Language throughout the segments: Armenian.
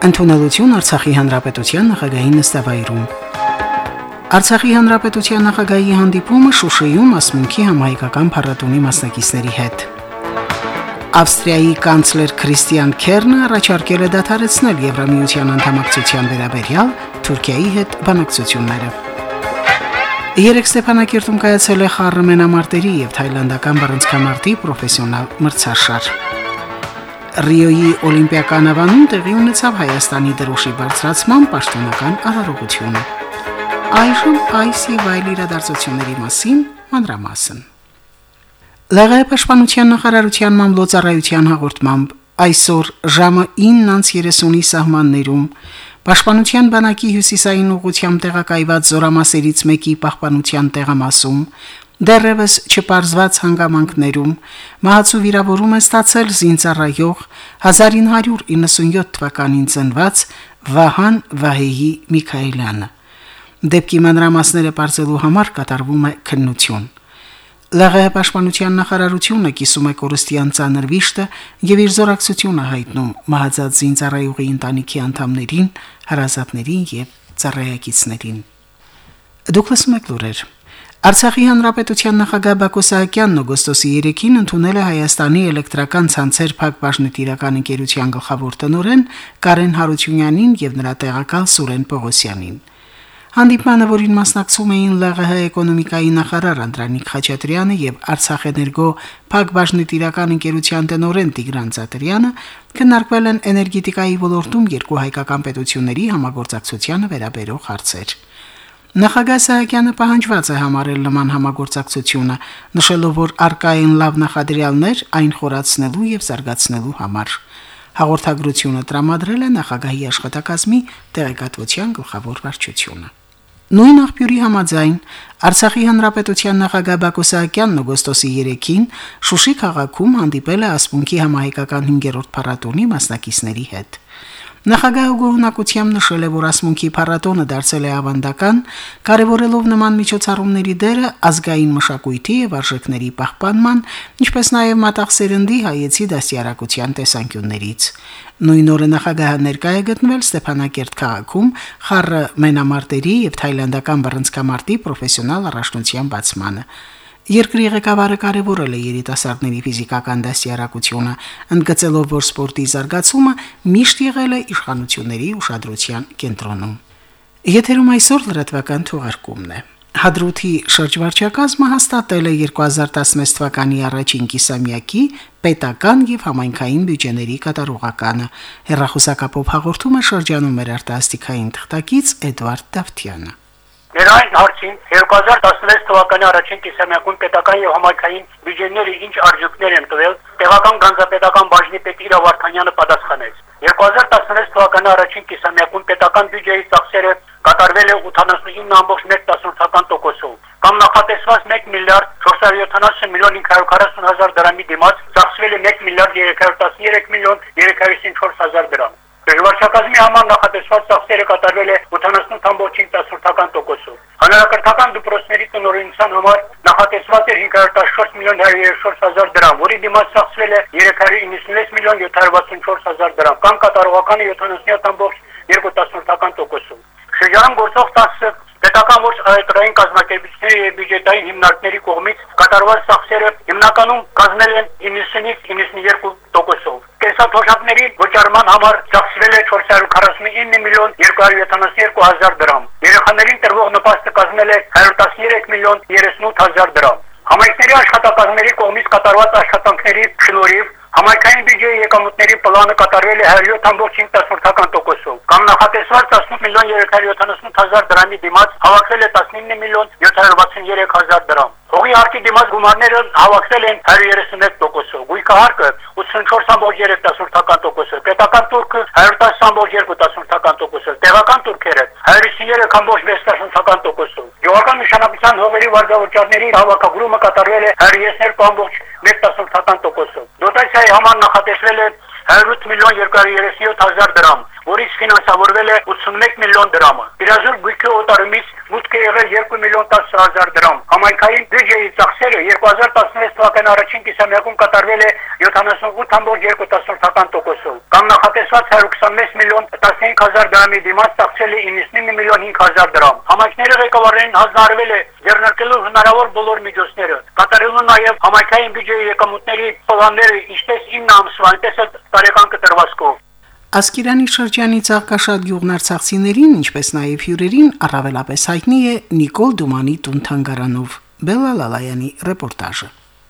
Ընդունելություն Արցախի Հանրապետության նախագահի նստավայրում։ Արցախի Հանրապետության նախագահի հանդիպումը Շուշիում ասմունքի համահայկական փառատոնի մասնակիցների հետ։ Ավստրիայի կանցլեր Քրիստիան Քերնը առաջարկել է դադարեցնել Եվրամիության անդամակցության վերաբերյալ Թուրքիայի հետ բանակցությունները։ Երեք Ստեփանակերտում կայացել է խառը մենամարտերի եւ թայլանդական բռնցքամարտի պրոֆեսիոնալ մրցաշար։ Ռիոյի օլիմպիական ավանում տեղի ունեցավ Հայաստանի դրոշի բարձրացման պաշտոնական արարողությունը։ Այժմ այս եւ այլ իրադարձությունների մասին մանրամասն։ ԼՂՀ պաշտպանության նախարարության մամլոյցարայության հաղորդմամբ այսօր ժամը 9:30-ի սահմաններում Պաշտպանության բանակի հյուսիսային ուղությամբ տեղակայված զորամասերից մեկի պահպանության տեղամասում Դեռևս չպարզված հանգամանքներում մահացու վիրավորում է ստացել զինծառայող 1997 թվականին ծնված Վահան Վահեի Միքայելյանը։ Դեպքի մանրամասները բարձելու համար կատարվում է քննություն։ ԼՂՀ պաշտպանության նախարարությունը կիսում է կորստյան ցաներ վիշտը եւ իր զորակցությունը հայտնում մահացած զինծառայողի ընտանիքի անդամներին, հարազատներին եւ ծառայակիցներին։ Դուք լսում եք լուրեր։ Արցախի հանրապետության նախագահ Բակո Սահակյանն օգոստոսի 3-ին ընդունել է Հայաստանի էլեկտրական ցանցեր Փակ Բաժնետիրական ընկերության գլխավոր տնօրեն Կարեն Հարությունյանին եւ նրա տեղակալ Սուրեն Պողոսյանին։ Հանդիպմանը, որին մասնակցում էին ԼՂՀ էկոնոմիկայի նախարար Անդրանիկ Խաչատրյանը եւ Արցախեներգո Փակ Բաժնետիրական ընկերության տնօրեն Տիգրան Ծատրյանը, քննարկվել են էներգետիկայի ոլորտում երկու հայկական պետությունների համագործակցությանը վերաբերող հարցեր։ Նախագահ Սահակյանը պահանջված է համարել նման համագործակցությունը, նշելով, որ արկա են լավ նախադրյալներ այն խորացնելու եւ զարգացնելու համար։ Հաղորդագրությունը տրամադրել է նախագահի աշխատակազմի տեղեկատվության գլխավոր վարչությունը։ Նույն աղբյուրի համաձայն Արցախի հանրապետության նախագահ Բակո Սահակյանն օգոստոսի 3-ին Շուշի քաղաքում հանդիպել է ասպունքի համահայկական 5-րդ փառատոնի մասնակիցների հետ։ Նախագահը գոհնակությամբ նշել է, որ ասմունքի փառատոնը դարձել է ավանդական, կարևորելով նման միջոցառումների դերը ազգային մշակույթի եւ արժեքների պահպանման, ինչպես նաեւ մտածերնդի հայեցի դասյարակության տեսանկյուններից։ Նույն օրը նախագահը ներկայ է գտնվել Ստեփանակերտ քաղաքում խառը մենամարտերի եւ թայլանդական բռնցքամարտի պրոֆեսիոնալ առաջնության բացմանը։ Երկրի ղեկավարը կարևորել է երիտասարդների ֆիզիկական դաստիարակությունը, ընդգծելով, որ սպորտի զարգացումը միշտ եղել է իշխանությունների ուշադրության կենտրոնում։ Եթերում այսօր լրատվական թողարկումն է։ Հադրութի շրջվարչակազմը հաստատել է 2016 թվականի առաջին կիսամյակի պետական եւ համայնքային բյուջեների կատարողականը։ Հերրախոսակապով հաղորդում է շրջանում մեր արտասթիկային թղթակից Էդվարդ Դավթյանը։ Ներայն հարցին 2016 թվականի առաջին կիսամյակում պետական եւ համայնքային բյուջեները ինչ արժեքներ են տվել, տեղական գանձապետական բաժնի պետ Իրա Վարդանյանը պատասխանեց։ 2016 թվականի առաջին կիսամյակում պետական բյուջեի ծախսերը կատարվել է 89.1%-ով, կամ նախատեսված 1 միլիարդ 470 միլիոն 540 հազար դրամի դիմաց ծախսվել է 1 միլիարդ 313 միլիոն 354 հազար դրամ։ Վարչակազմի համար նախատեսված ծախսերը կատարվել է 88.5%-ով։ Հանրակրթական դպրոցների տնօրինության համար նախատեսված էր 514 միլիոն 134 հազար դրամ, որի դիմաց ծախսվել է 396 միլիոն 764 հազար դրամ, կամ կատարողականը 77.2%-ով։ Շրջանում գործող 10 պետական ոչ այտրային կազմակերպությունների եւ բյուջետային հիմնարկների կողմից կատարված ծախսերը հիմնականում կազմել են 90-ից 92%-ով։ Կենսաթոշակների վճարման համար ծախսվել է 449 միլիոն 272 հազար դրամ։ Երեխաներին տրվող նպաստը կազմել է 113 միլիոն 38 հազար դրամ։ Համայնքների աշխատակազմերի կողմից կատարված աշխատանքների շնորհիվ Համայնքային բյուջեի եկամուտների պլանը կատարվել է 107.5%-ով, կամ նախատեսված 18 միլիոն 378 հազար դրամի դիմաց հավաքվել է 19 միլիոն 763 հազար դրամ։ Հողի հարկի դիմաց գումարները հավաքվել են 136%-ով, գույքի հարկը 84.3%-ով, պետական турքը 110.2%-ով, տեղական турքերը 153.6%-ով։ Գյուղական նշանակության հողերի վարձավճարների հավաքագրումը կատարվել է 32.1%-ով։ Դոտացիայի համար նախատեսվել է 108 միլիոն 237 հազար դրամ, որից ֆինանսավորվել է 81 միլիոն դրամը։ Իրազուր գույքի օտարումից մուտք է եղել 2 միլիոն 10 հազար դրամ։ Համայնքային բյուջեի ծախսերը 2016 թվականի առաջին կիսամյակում կատարվել է 78.2%-ով։ Կամ նախատեսված 126 միլիոն 15 հազար դրամի դիմաց ծախսել է 99 միլիոն 5 հազար դրամ։ Համայնքների ղեկավարներին հանձնարարվել է ձեռնարկելու հնարավոր բոլոր միջոցները, կատարելու նաև համայնքային բյուջեի եկամուտների պլանները, ինչպես 9 ամսվա, այնպես էլ տարեկան կտրվածքով։ Ասկերանի շրջանի ցաղկաշատ գյուղն արցախցիներին, ինչպես նաև հյուրերին, առավելապես հայտնի է Նիկոլ Դումանի տուն թանգարանով։ Բելալալայանի ռեպորտաժը։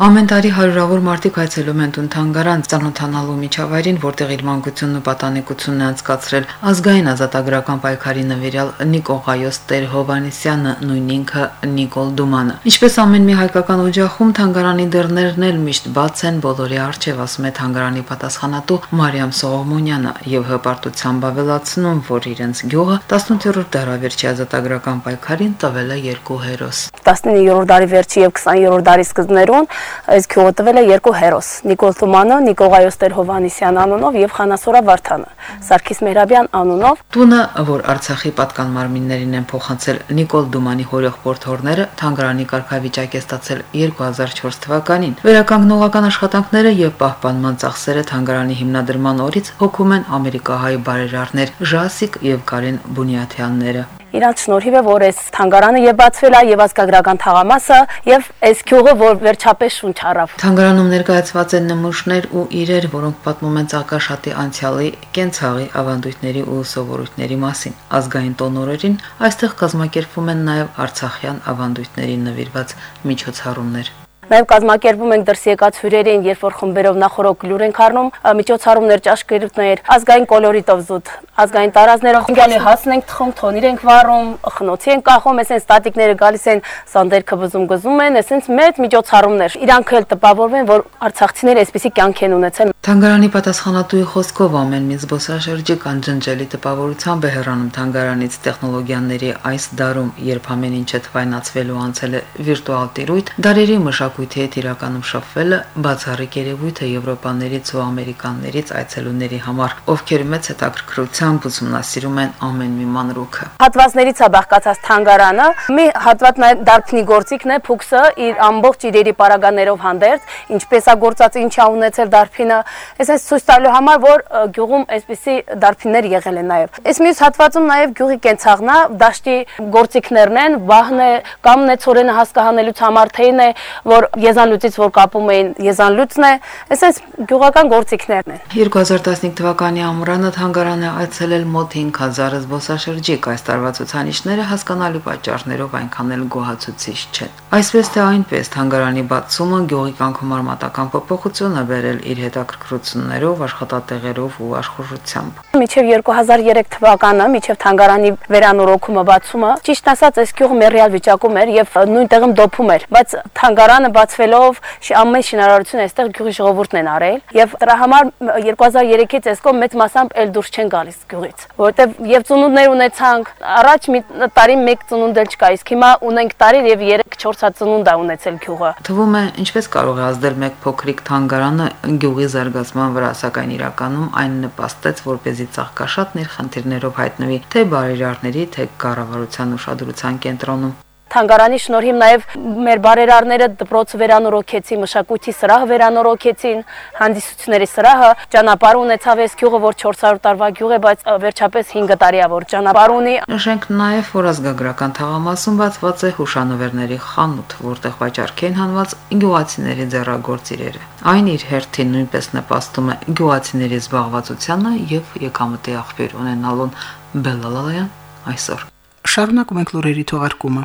Ամեն տարի հարյուրավոր մարդիկ այցելում են Տուն-Թանգարան ծանոթանալու միջավայրին, որտեղ իր մանկությունն ու պատանեկությունն է անցկացրել ազգային ազատագրական պայքարի նվիրյալ Նիկո Ղայոս Տեր Հովանեսյանը, նույն ինքը Նիկոլ Դումանը։ Ինչպես ամեն մի հայկական օջախում, Թանգարանի դռներն էլ միշտ բաց են բոլորի առջև, ասում է Թանգարանի պատասխանատու Մարիամ Սողոմոնյանը եւ հպարտությամբ ավելացնում, որ իրենց գյուղը 18-րդ դարավերջի ազատագրական պայքարին տվել է երկու հերոս։ 19-րդ դարի վերջի եւ 20-րդ դարի սկզբներուն այս գյուղը տվել է երկու հերոս՝ Նիկոլ Թումանը, Նիկողայոս Տեր Հովանիսյան անունով եւ Խանասորա Վարդանը, Սարգիս Մեհրաբյան անունով։ Տունը, որ Արցախի պատկան մարմիններին են փոխանցել Նիկոլ Դումանի հորեղբորդ հորները, թանգարանի կարգավիճակ է ստացել 2004 թվականին։ Վերականգնողական աշխատանքները եւ պահպանման ծախսերը թանգարանի հիմնադրման օրից հոգում են ամերիկահայ բարերարներ Ժասիկ եւ Կարեն Բունյաթյանները իրանց շնորհիվ է որ այս թանգարանը եւ բացվել է եւ ազգագրական թաղամասը եւ այս քյուղը որ վերջապես շունչ առավ Թանգարանում ներկայացված են նմուշներ ու իրեր, որոնք պատմում են ցակաշատի անցյալի, կենցաղի, ավանդույթների ու սովորույթների մասին։ Ազգային տոնորերին այստեղ կազմակերպվում են նաեւ արցախյան ավանդույթներին նվիրված միջոցառումներ։ Նաև կազմակերպում ենք դրսի եկած հյուրերին, երբ որ խմբերով նախորոք լուր ենք առնում, միջոցառումներ, ճաշկերուտներ, ազգային կոլորիտով զուտ, ազգային տարազներով գալի հասն ենք թխում, թոնիր ենք վառում, խնոցի ենք կախում, այսպես ստատիկները գալիս են սանդերքը բզում գզում են, այսպես մեծ միջոցառումներ։ Իրանք էլ տպավորվեն, որ արցախցիները այսպեսի կյանք են ունեցել։ Թանգարանի պատասխանատուի խոսքով ամեն մի զբոսաշրջիկ անջնջելի տպավորությամբ է հեռանում թանգարանից տեխնոլոգիաների այս դարում, երբ ամեն ինչը թվայնացվելու անցել է վիրտուալ տիրույթ, դարերի մշակույթի հետ իրականում շփվելը բացառիկ երևույթ է եվրոպաներից ու ամերիկաններից այցելուների համար, ովքեր մեծ հետաքրքրությամբ ուսումնասիրում են ամեն մի մանրուքը։ Հատվածներից է բաղկացած թանգարանը, մի հատված դարբնի գործիքն է, փուքսը իր ամբողջ իրերի պարագաներով հանդերձ, ինչպես է գործած, ինչ է ունեցել դարբինը, այսպես ցույց տալու համար, որ գյուղում այսպիսի դարբիններ եղել են նաև։ Այս մյուս հատվածում նաև գյուղի կենցաղն է, դաշտի գործիքներն են, վահն է, կամ նեցորենը հասկանալուց համար թեին է, որ եզանլուծից որ կապում էին եզանլուծն է, այսպես գյուղական գործիքներն են։ 2015 թվականի ամռանը թանգարանը այցելել մոտ 5000 զբոսաշրջիկ, այս տարվա ցուցանիշները հասկանալի պատճառներով այնքան էլ գոհացուցիչ չեն։ Այսպես թե այնպես թանգարանի բացումը գյուղի կյանքում արմատական փոփոխություն է բերել իր հետաքրքրություններով, աշխատատեղերով ու աշխուժությամբ։ Միջև 2003 թվականը, միջև թանգարանի վերանորոգումը բացումը, ճիշտ ասած, այս գյուղը մեռյալ վիճակում էր եւ նույն տեղում դոփում էր, բայց թանգարանը բացվելով ամեն շինարարություն այստեղ գյուղի ժողովուրդն են արել եւ դրա համար 2003-ից այսքո մեծ մասամբ էլ դուրս չեն գալիս գյուղից, որովհետեւ եւ ծնունդներ ունեցանք, առաջ մի տարի մեկ ծնունդ էլ չկա, իսկ հիմա ունենք տարի եւ 3-4 հատ ծնունդ է ունեցել գյուղը։ Թվում է, ինչպես կարող է ազդել մեկ փոքրիկ թանգարանը գյուղի զարգացման վրա, սակայն իրականում այն նպաստեց, որպեսզի ցաղկաշատներ խնդիրներով հայտնվի թե բարերարների, թե կառավարության ուշադրության կենտրոնում թանգարանի շնորհիվ նաև մեր բարերարները դպրոցը վերանորոգեցին, մշակույթի սրահը վերանորոգեցին, հանդիսությունների սրահը ճանապարհ ունեցավ այս գյուղը, որ 400 տարվա գյուղ է, բայց վերջապես 5 տարի է որ ճանապարհ ունի։ Նշենք նաև, որ ազգագրական թաղամասում բացված է հուշանվերների խանութ, որտեղ վաճառքեն հանված գյուղացիների ձեռագործ իրերը։ Այն իր հերթին նույնպես նպաստում է գյուղացիների զբաղվածությանը եւ եկամտի աղբյուր ունենալուն Բելալալայան այսօր։ Շարունակում ենք լուրերի թողարկումը։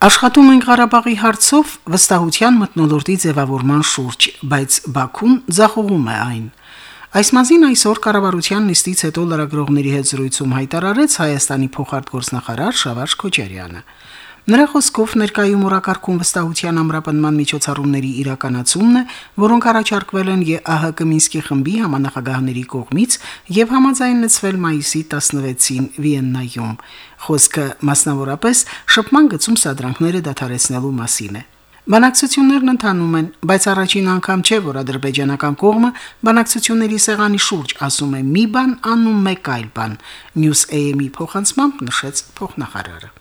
Աշխատում ենք Ղարաբաղի հարցով վստահության մտնոլորտի ձևավորման շուրջ, բայց Բաքուն ձախողում է այն։ Այս մասին այսօր կառավարության նիստից հետո լրագրողների հետ զրույցում հայտարարեց Հայաստանի փոխարտգործնախարար Շավարժ Քոչարյանը։ Նրա խոսքով ներկայում օրակարգում վստահության ամրապնման միջոցառումների իրականացումն է, որոնք առաջարկվել են ԵԱՀԿ Մինսկի խմբի համանախագահների կողմից եւ համաձայնեցվել մայիսի 16-ին Վիեննայում։ Խոսքը մասնավորապես շփման գծում սադրանքները դադարեցնելու մասին է։ Բանակցություններն ընթանում են, բայց առաջին անգամ չէ, որ ադրբեջանական կողմը բանակցությունների սեղանի շուրջ ասում է մի բան, անում մեկ այլ բան։ News AM-ի փոխանցմամբ նշեց փոխնախարարը։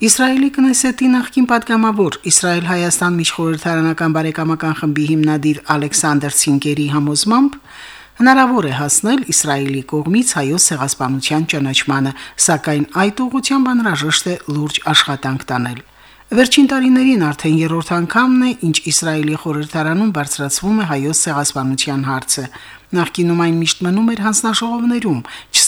Իսրայելի կնեսետի նախկին падգամավոր Իսրայել-Հայաստան միջխորհրդարանական բարեկամական խմբի հիմնադիր Ալեքսանդր Ցինկերի համոզմամբ հնարավոր է հասնել Իսրայելի կողմից հայոց ցեղասպանության ճանաչմանը, սակայն այդ ուղղությամբ անհրաժեշտ է լուրջ աշխատանք տանել։ Վերջին տարիներին արդեն երրորդ անգամն է, ինչ Իսրայելի խորհրդարանում բարձրացվում է հայոց ցեղասպանության հարցը։ Նախկինում այն միշտ մնում էր հանձնաժողովներում,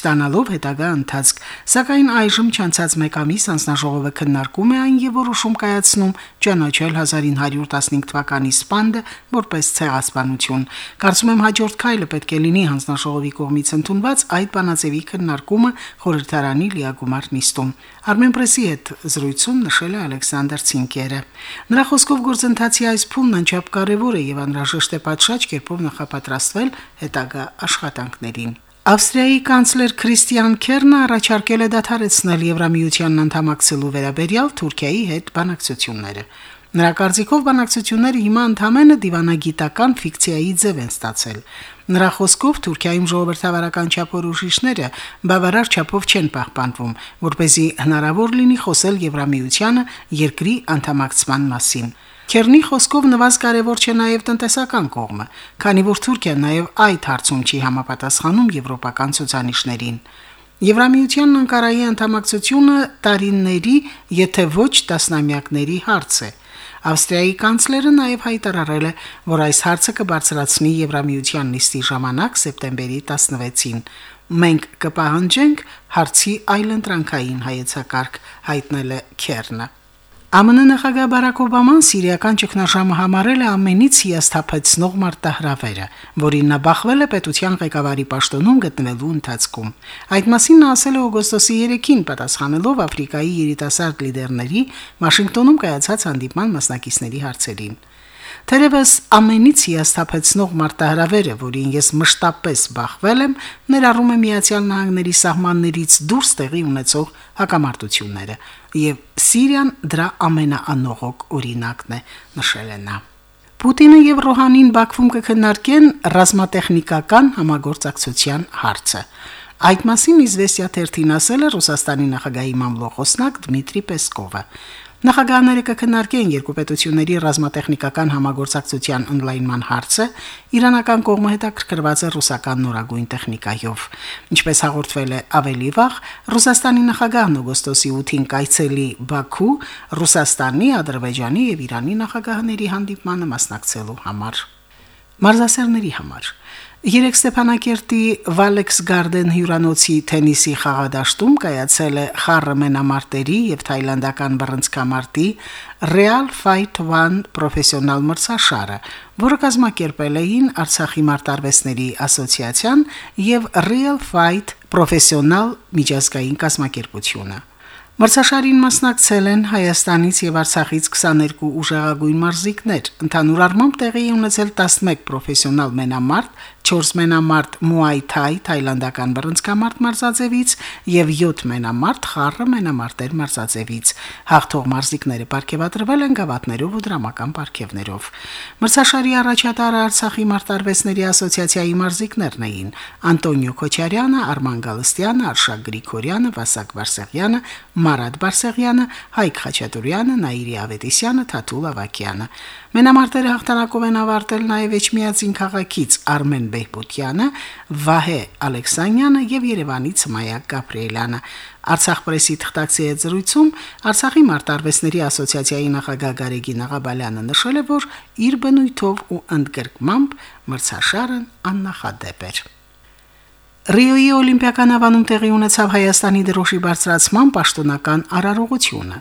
չստանալով հետագա ընթացք, սակայն այժմ չանցած մեկ ամիս հանձնաժողովը քննարկում է այն եւ որոշում կայացնում ճանաչել 1915 թվականի սպանդը որպես ցեղասպանություն։ Կարծում եմ հաջորդ քայլը պետք է լինի հանձնաժողովի կողմից ընդունված այդ բանաձևի քննարկումը խորհրդարանի լիագումար նիստում։ Armenpress-ի հետ զրույցում նշել է Ալեքսանդր Ցինկերը։ Նրա խոսքով գործընթացի այս փուլն անչափ կարևոր է եւ անհրաժեշտ է պատշաճ կերպով նախապատրաստվել հետագա աշխատանքներին։ Ավստրիայի կանցլեր Քրիստիան Քերնը առաջարկել է դադարեցնել Եվրամիությանն անդամակցելու վերաբերյալ Թուրքիայի հետ բանակցությունները։ Նրա կարծիքով բանակցությունները հիմա ընդհանրապես դիվանագիտական ֆիկցիայի ձև են ստացել։ Նրա խոսքով Թուրքիայում ժողովրդավարական չափորոշիչները բավարար չափով չեն պահպանվում, որ เป զի հնարավոր լինի խոսել Եվրամիությանը երկրի անդամակցման մասին։ Քերնի խոսքով նվազ կարևոր չէ նաև տնտեսական կողմը, քանի որ Թուրքիան նաև այդ հարցում չի համապատասխանում եվրոպական ցուցանիշներին։ Եվրամիությանն Անկարայի անդամակցությունը տարիների, եթե ոչ տասնամյակների հարց է։ Ավստրիայի կանցլերը նաև հայտարարել է, որ այս հարցը կբարձրացնի Եվրամիության նիստի ժամանակ սեպտեմբերի 16-ին։ Մենք կպահանջենք հարցի այլընտրանքային հայեցակարգ, հայտնել է Քերնը։ ԱՄՆ նախագահ Բարակ Օբաման սիրիական ճգնաժամը համարել է ամենից հիասթափեցնող մարտահրավերը, որին նա բախվել է պետության ղեկավարի պաշտոնում գտնվելու ընթացքում։ Այդ մասին նա ասել է օգոստոսի 3-ին պատասխանելով Աֆրիկայի երիտասարդ լիդերների Վաշինգտոնում կայացած հանդիպման մասնակիցների հարցերին։ Թերևս ամենից հիասթափեցնող մարտահրավերը, որին ես մշտապես բախվել եմ, ներառում է Միացյալ Նահանգների սահմաններից դուրս տեղի ունեցող հակամարտությունները, եւ Սիրիան դրա ամենաանողոք օրինակն է, նշել է նա. Պուտինը եւ Ռոհանին Բաքվում կքննարկեն ռազմատեխնիկական համագործակցության հարցը։ Այդ մասին Իզվեստիա թերթին ասել է Ռուսաստանի նախագահի մամլոխոսնակ Դմիտրի Պեսկովը։ Նախագահները կքննարկեն երկու պետությունների ռազմատեխնիկական համագործակցության ընդլայնման հարցը, իրանական կողմը հետաքրքրված է ռուսական նորագույն տեխնիկայով։ Ինչպես հաղորդվել է ավելի վաղ, Ռուսաստանի նախագահն օգոստոսի 8-ին կայցելի Բաքու, Ռուսաստանի, Ադրբեջանի եւ Իրանի նախագահների հանդիպմանը մասնակցելու համար։ Մարզասերների համար Երեք Ստեփանակերտի Valex Garden հյուրանոցի թենիսի խաղադաշտում կայացել է խառը մենամարտերի եւ թայլանդական բռնցքամարտի Real Fight One պրոֆեսիոնալ մրցաշարը, որը կազմակերպել էին Արցախի մարտարվեսների ասոցիացիան եւ Real Fight պրոֆեսիոնալ միջազգային կազմակերպությունը։ Մրցաշարին մասնակցել են Հայաստանից եւ Արցախից 22 ուժեղագույն մարզիկներ։ Ընդհանուր առմամբ տեղի ունեցել 11 պրոֆեսիոնալ մենամարտ, 4 մենամարտ Muay Thai թայլանդական բռնցքամարտ մարզաձևից եւ 7 մենամարտ խառը մենամարտեր մարզաձևից։ Հաղթող մարզիկները ապարգևատրվել են գավաթներով ու դրամական ապարգևներով։ Մրցաշարի առաջատարը Արցախի մարտարվեսների ասոցիացիայի մարզիկներն էին. Անտոնիո Քոչարյանը, Արման Գալստյանը, Արշակ Գրիգորյանը, Վասակ Վարսեղյանը, Մարատ Բարսեղյանը, Հայկ Խաչատուրյանը, Նաիրի Ավետիսյանը, Թաթուլ Ավակյանը։ Մենամարտերը հաղթանակով են ավարտել նաև Էջմիածին քաղաքից Արմեն Բեհբուտյանը, Վահե Ալեքսանյանը եւ Երևանից Մայակ Գաբրիելյանը։ Արցախ պրեսի թղթակցի հետ զրույցում Արցախի մարտարվեսների ասոցիացիայի նախագահ Գարեգին Աղաբալյանը նշել է, որ իր բնույթով ու ընդգրկմամբ մրցաշարն աննախադեպ էր։ Ռիոյի Օլիմպիական ավանում տեղի ունեցավ Հայաստանի դրոշի բարձրացման պաշտոնական արարողությունը։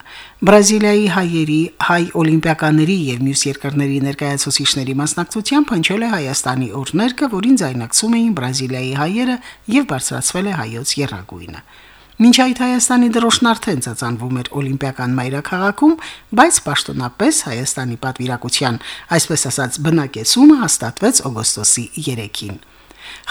Բրազիլիայի հայերի, հայ օլիմպիականների եւ մյուս երկրների ներկայացուցիչների մասնակցությամբ հնչել է Հայաստանի օրներկը, որին ձայնակցում էին Բրազիլիայի հայերը եւ բարձրացվել է հայոց երագույնը։ Մինչ այդ Հայաստանի դրոշն արդեն ծածանվում էր Օլիմպիական մայրաքաղաքում, բայց պաշտոնապես Հայաստանի պատվիրակության, այսպես ասած, բնակեցումը հաստատվեց օգոստոսի 3-ին։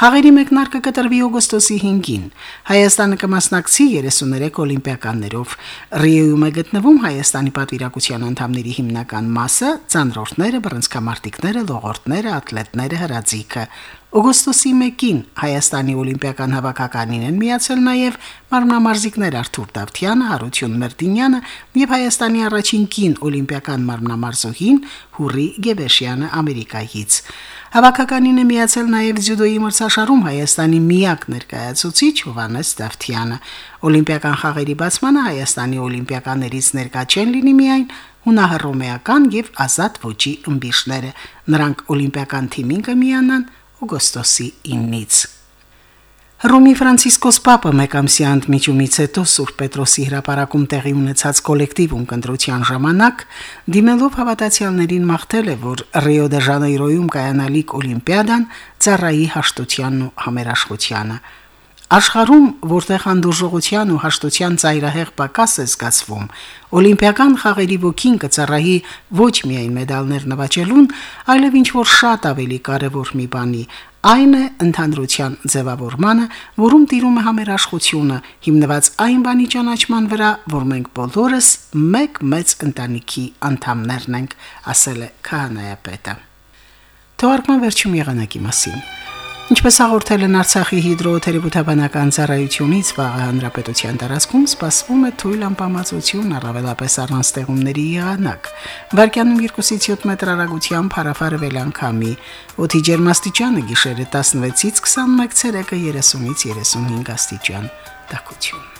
Խաղերի մեկնարկը կտրվի օգոստոսի 5-ին։ Հայաստանը կմասնակցի 33 օլիմպիականներով։ Ռիոյում է գտնվում Հայաստանի պատվիրակության անդամների հիմնական մասը՝ ցանրորդները, բռնցքամարտիկները, լողորդները, աթլետները, հրաձիգը։ Օգոստոսի 1-ին Հայաստանի օլիմպիական հավաքականին են միացել նաև մարմնամարզիկներ Արթուր Դավթյանը, Հարություն Մերտինյանը եւ Հայաստանի առաջին կին օլիմպիական մարմնամարզուհին Հուրի Գեբեշյանը Ամերիկայից։ Հավաքականին է միացել նաև ձյուդոյի մրցաշարում Հայաստանի միակ ներկայացուցիչ Հովանես Դավթյանը։ Օլիմպիական խաղերի բացմանը Հայաստանի օլիմպիականներից ներկա չեն լինի միայն հունահռոմեական եւ ազատ ոչի ըմբիշները։ Նրանք օլիմպիական թիմին կմիանան օգոստոսի 9-ից։ Հռոմի Ֆրանցիսկոս Պապը մեկամսյա ընդմիջումից հետո Սուրբ Պետրոսի հրապարակում տեղի ունեցած կոլեկտիվ ունկնդրության ժամանակ դիմելով հավատացյալներին մաղթել է, որ Ռիո դե Ժանեյրոյում կայանալիք Օլիմպիադան ծառայի հաշտությանն ու համերաշխությանը։ Աշխարհում, որտեղ անդուրժողության ու հաշտության ծայրահեղ պակաս է զգացվում, Օլիմպիական խաղերի ոգին կծառայի ոչ միայն մեդալներ նվաճելուն, այլև ինչ որ շատ ավելի կարևոր մի բանի, այն է ընդհանրության ձևավորմանը, որում տիրում է համերաշխությունը, հիմնված այն բանի ճանաչման վրա, որ մենք բոլորս մեկ մեծ ընտանիքի անդամներն ենք, ասել է քահանայապետը։ Թողարկման վերջում եղանակի մասին։ Ինչպես հաղորդել են Արցախի հիդրոթերապևտաբանական ծառայությունից, վաղը հանրապետության տարածքում սպասվում է թույլ անպամացություն, առավելապես առանց ստեղումների եղանակ։ Վարկյանում 2-ից 7 մետր հեռագությամբ հարավարը վելանկամի։ Օդի ջերմաստիճանը գիշերը 16-ից 21 ցելսիուսը 30-ից 35 աստիճան։ Տակություն։